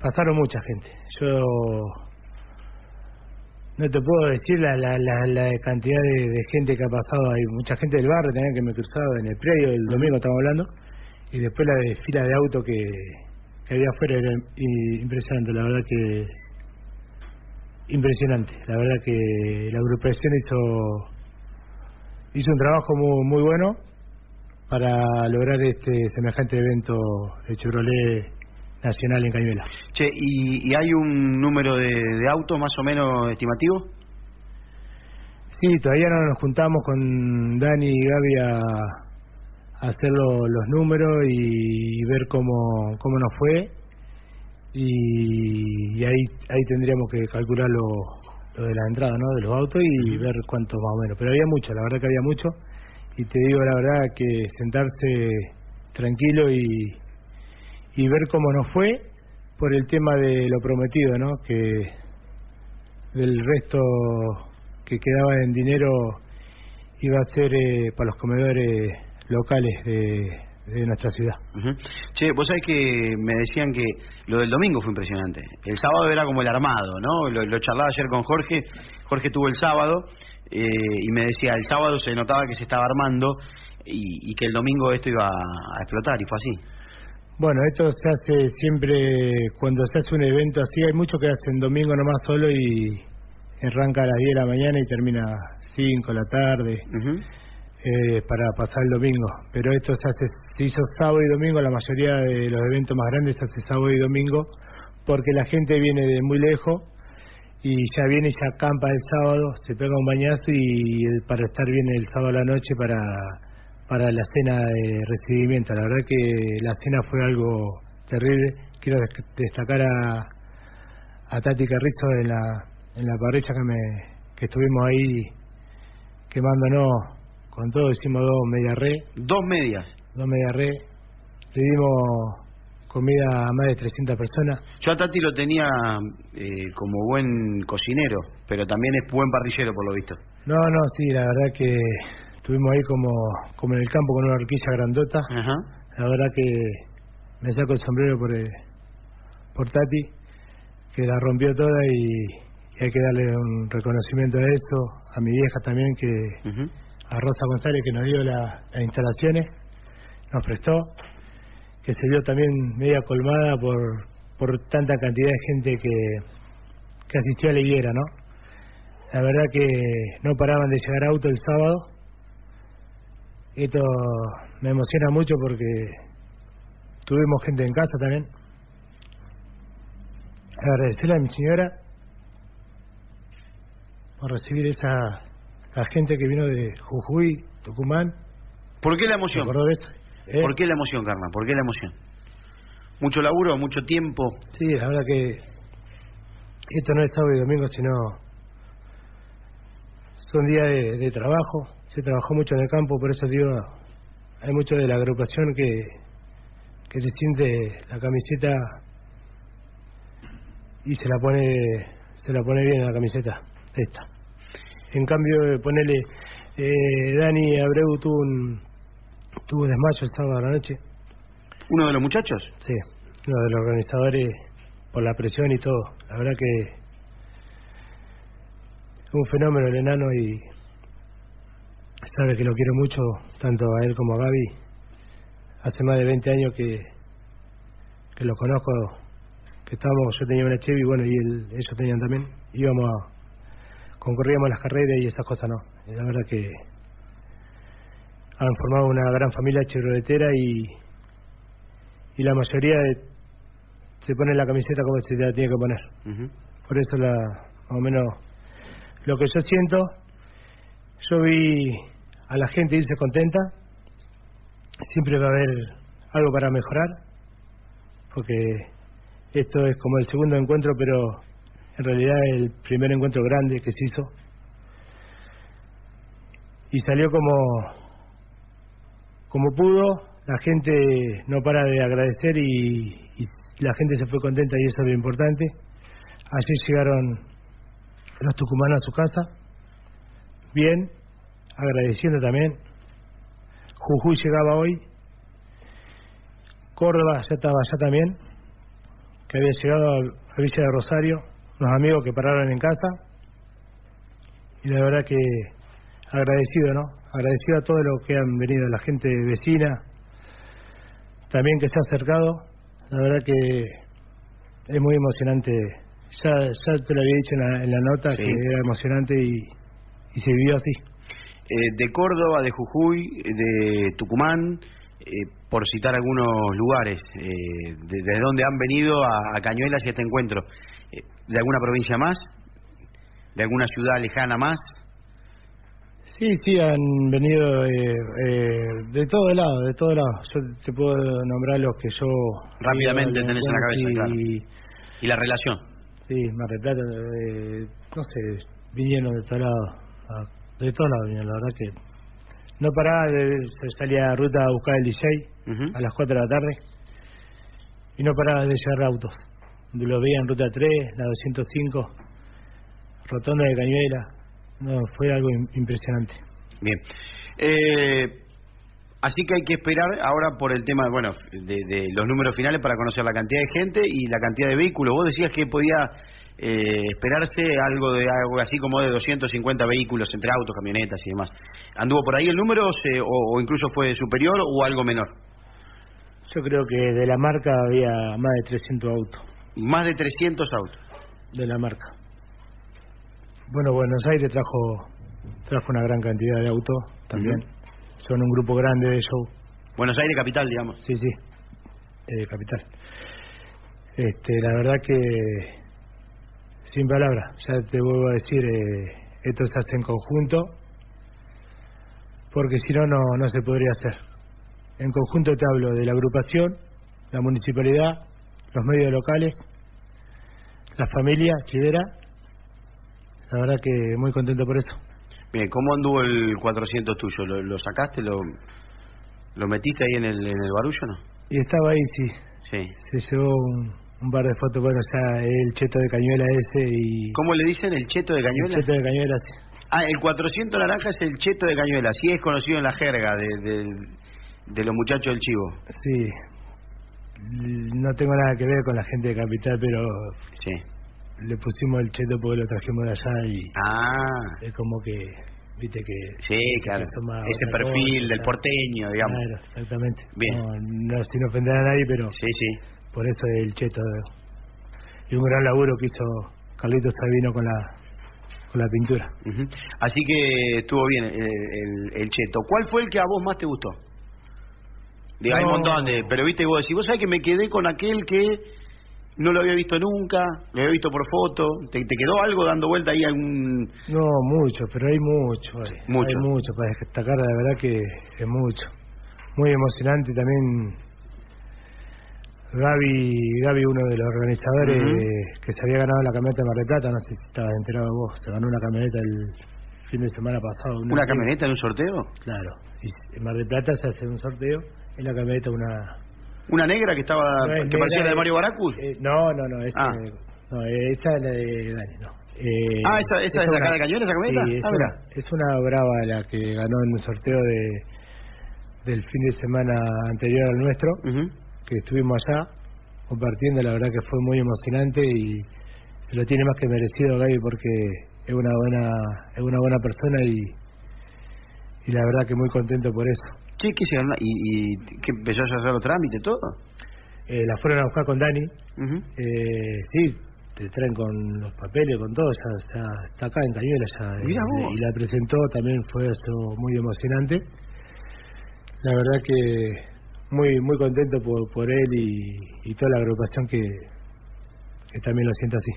pasaron mucha gente. Yo no te puedo decir la, la, la, cantidad de, gente que ha pasado. Hay mucha gente del barrio también que me he cruzado en el predio el domingo, estamos hablando. Y después la de fila de auto que, había afuera era impresionante, la verdad que. Impresionante. La verdad que la agrupación hizo hizo un trabajo muy, muy bueno para lograr este semejante evento de Chevrolet nacional en Cañuela. Che, ¿y, hay un número de, de autos más o menos estimativo? Sí, todavía no nos juntamos con Dani y Gaby a, hacer los números y, ver cómo, cómo nos fue. Y, ahí ahí tendríamos que calcular lo, lo de la entrada ¿no? de los autos y ver cuánto más o menos. Pero había mucho, la verdad que había mucho. Y te digo la verdad que sentarse tranquilo y, y ver cómo nos fue por el tema de lo prometido, ¿no? Que del resto que quedaba en dinero iba a ser eh, para los comedores locales de, nuestra ciudad. Che, vos sabés que me decían que lo del domingo fue impresionante. El sábado era como el armado, ¿no? Lo, charlaba ayer con Jorge. Jorge tuvo el sábado eh, y me decía, el sábado se notaba que se estaba armando y que el domingo esto iba a explotar y fue así. Bueno, esto se hace siempre cuando se hace un evento así. Hay muchos que hacen domingo nomás solo y arranca a las 10 de la mañana y termina a 5 de la tarde eh, para pasar el domingo. Pero esto se hace, se hizo sábado y domingo. La mayoría de los eventos más grandes se hace sábado y domingo porque la gente viene de muy lejos y ya viene y se acampa el sábado, se pega un bañazo y para estar bien el sábado a la noche para para la cena de recibimiento. La verdad que la cena fue algo terrible. Quiero destacar a, a Tati Carrizo en la, en la parrilla que, me, que estuvimos ahí quemándonos con todo. Hicimos dos media re. ¿Dos medias? Dos media re. Le dimos comida a más de 300 personas. Yo a Tati lo tenía eh, como buen cocinero, pero también es buen parrillero por lo visto. No, no, sí, la verdad que Estuvimos ahí como, como en el campo con una horquilla grandota. La verdad que me saco el sombrero por, eh, por Tati, que la rompió toda y, hay que darle un reconocimiento a eso. A mi vieja también, que a Rosa González, que nos dio las instalaciones, nos prestó, que se vio también media colmada por, por tanta cantidad de gente que, que asistió a la higuera, ¿no? La verdad que no paraban de llegar autos el sábado esto me emociona mucho porque tuvimos gente en casa también. Agradecerle a mi señora por recibir esa la gente que vino de Jujuy, Tucumán. ¿Por qué la emoción? ¿Eh? ¿Por qué la emoción, Carla? ¿Por qué la emoción? ¿Mucho laburo, mucho tiempo? Sí, la verdad que esto no es sábado y domingo, sino son días de trabajo, se trabajó mucho en el campo, por eso digo, hay mucho de la agrupación que, que se siente la camiseta y se la pone se la pone bien la camiseta esta. En cambio, ponele eh, Dani Abreu tuvo un tuvo desmayo el sábado a la noche. ¿Uno de los muchachos? Sí, uno de los organizadores por la presión y todo. La verdad que un fenómeno el enano y sabe que lo quiero mucho, tanto a él como a Gaby. Hace más de 20 años que, que lo conozco, que estábamos, yo tenía una Chevy, bueno, y ellos tenían también. Íbamos a, concorríamos las carreras y esas cosas no. la verdad que han formado una gran familia chevroletera y, y la mayoría se pone la camiseta como se la tiene que poner. Por eso la, más o menos lo que yo siento, yo vi a la gente irse contenta, siempre va a haber algo para mejorar, porque esto es como el segundo encuentro, pero en realidad el primer encuentro grande que se hizo. Y salió como, como pudo, la gente no para de agradecer y, la gente se fue contenta y eso es lo importante. Ayer llegaron los tucumanos a su casa, bien, agradeciendo también. Jujuy llegaba hoy, Córdoba ya estaba allá también, que había llegado a Villa de Rosario, unos amigos que pararon en casa, y la verdad que agradecido, ¿no? Agradecido a todos los que han venido, la gente vecina, también que se ha acercado, la verdad que es muy emocionante. Ya, ya te lo había dicho en la, en la nota Sí. que era emocionante y, y se vivió así. Eh, de Córdoba, de Jujuy, de Tucumán, eh, por citar algunos lugares, eh, de- desde donde han venido a, a Cañuelas y a este encuentro. Eh, ¿De alguna provincia más? ¿De alguna ciudad lejana más? Sí, sí, han venido eh, eh, de todo lado, de todo lado. Yo te puedo nombrar los que yo... Rápidamente tenés en la cabeza, claro. y- ¿Y la relación? Sí, Mar del Plata, eh, no sé, vinieron de todos lados, a- de todos lados vinieron, la verdad que no paraba, de, se salía a ruta a buscar el DJ Ujú. a las 4 de la tarde y no paraba de llegar autos. Lo veía en ruta 3, la 205, rotonda de Cañuela, no, fue algo im- impresionante. Bien. Eh, así que hay que esperar ahora por el tema, bueno, de, de los números finales para conocer la cantidad de gente y la cantidad de vehículos. Vos decías que podía eh, esperarse algo de algo así como de 250 vehículos entre autos, camionetas y demás. ¿Anduvo por ahí el número se- o, o incluso fue superior o algo menor? Yo creo que de la marca había más de 300 autos, Más de 300 autos. de la marca. Bueno, Buenos Aires trajo trajo una gran cantidad de autos también. Son un grupo grande de show. Buenos Aires capital, digamos. Sí, sí, eh, capital. Este, la verdad que sin palabras, ya te vuelvo a decir, eh, esto se hace en conjunto, porque si no, no no se podría hacer. En conjunto te hablo de la agrupación, la municipalidad, los medios locales, la familia chivera. La verdad que muy contento por eso. Bien, ¿cómo anduvo el 400 tuyo? ¿Lo, lo sacaste? Lo, ¿Lo metiste ahí en el, en el barullo no? Y estaba ahí, sí, Sí. se llevó un, un par de fotos, bueno, ya el cheto de cañuela ese y... ¿Cómo le dicen el cheto de El Cañuelas? cheto de cañuela, sí. Ah, el 400 naranja es el cheto de Cañuelas, sí es conocido en la jerga de, de, de los muchachos del Chivo. Sí. No tengo nada que ver con la gente de Capital, pero Sí. le pusimos el cheto porque lo trajimos de allá y Ah, es como que, viste que... sí, claro. que Ese perfil cosa, del porteño, digamos. Claro, exactamente. Bien. No, no sin ofender a nadie, pero Sí, sí. Por eso el cheto. Y un gran laburo que hizo Carlitos Sabino con la con la pintura. Así que estuvo bien el, el- el cheto. ¿Cuál fue el que a vos más te gustó? Digo, hay un montón de... Pero viste, vos decís, vos sabés que me quedé con aquel que no lo había visto nunca, lo había visto por foto. ¿Te, te quedó algo dando vuelta ahí algún...? No, mucho, pero hay mucho. Hay, Mucho. hay mucho para destacar, la verdad que es mucho. Muy emocionante también. Gaby, Gaby uno de los organizadores que se había ganado la camioneta de Mar del Plata, no sé si estabas enterado vos, se ganó una camioneta el fin de semana pasado. ¿Una camioneta en un sorteo? Claro, y en Mar del Plata se hace un sorteo, en la camioneta una... ¿Una negra que estaba no es que parecía la de Mario Baracus? eh, no, no, no, esa, Ah. no, eh, esa es la de Dani, no. Eh, Ah, ¿esa- esa es acá una- de Cañuelas, esa camioneta? Sí, es, Ah, una, mirá. es una brava la que ganó en un sorteo de del fin de semana anterior al nuestro, Ujú. Que estuvimos allá compartiendo, la verdad que fue muy emocionante y se lo tiene más que merecido Gaby porque es una buena es una buena persona y y la verdad que muy contento por eso. ¿qué se ganó? ¿Y, y qué empezó a hacer los trámites todo? Eh, la fueron a buscar con Dani, eh, sí, te traen con los papeles, con todo, ya, ya está acá en Cañuela ya. Mirá eh, vos. y la presentó, también fue eso muy emocionante. La verdad que muy muy contento por, por él y, y toda la agrupación que, que también lo siente así.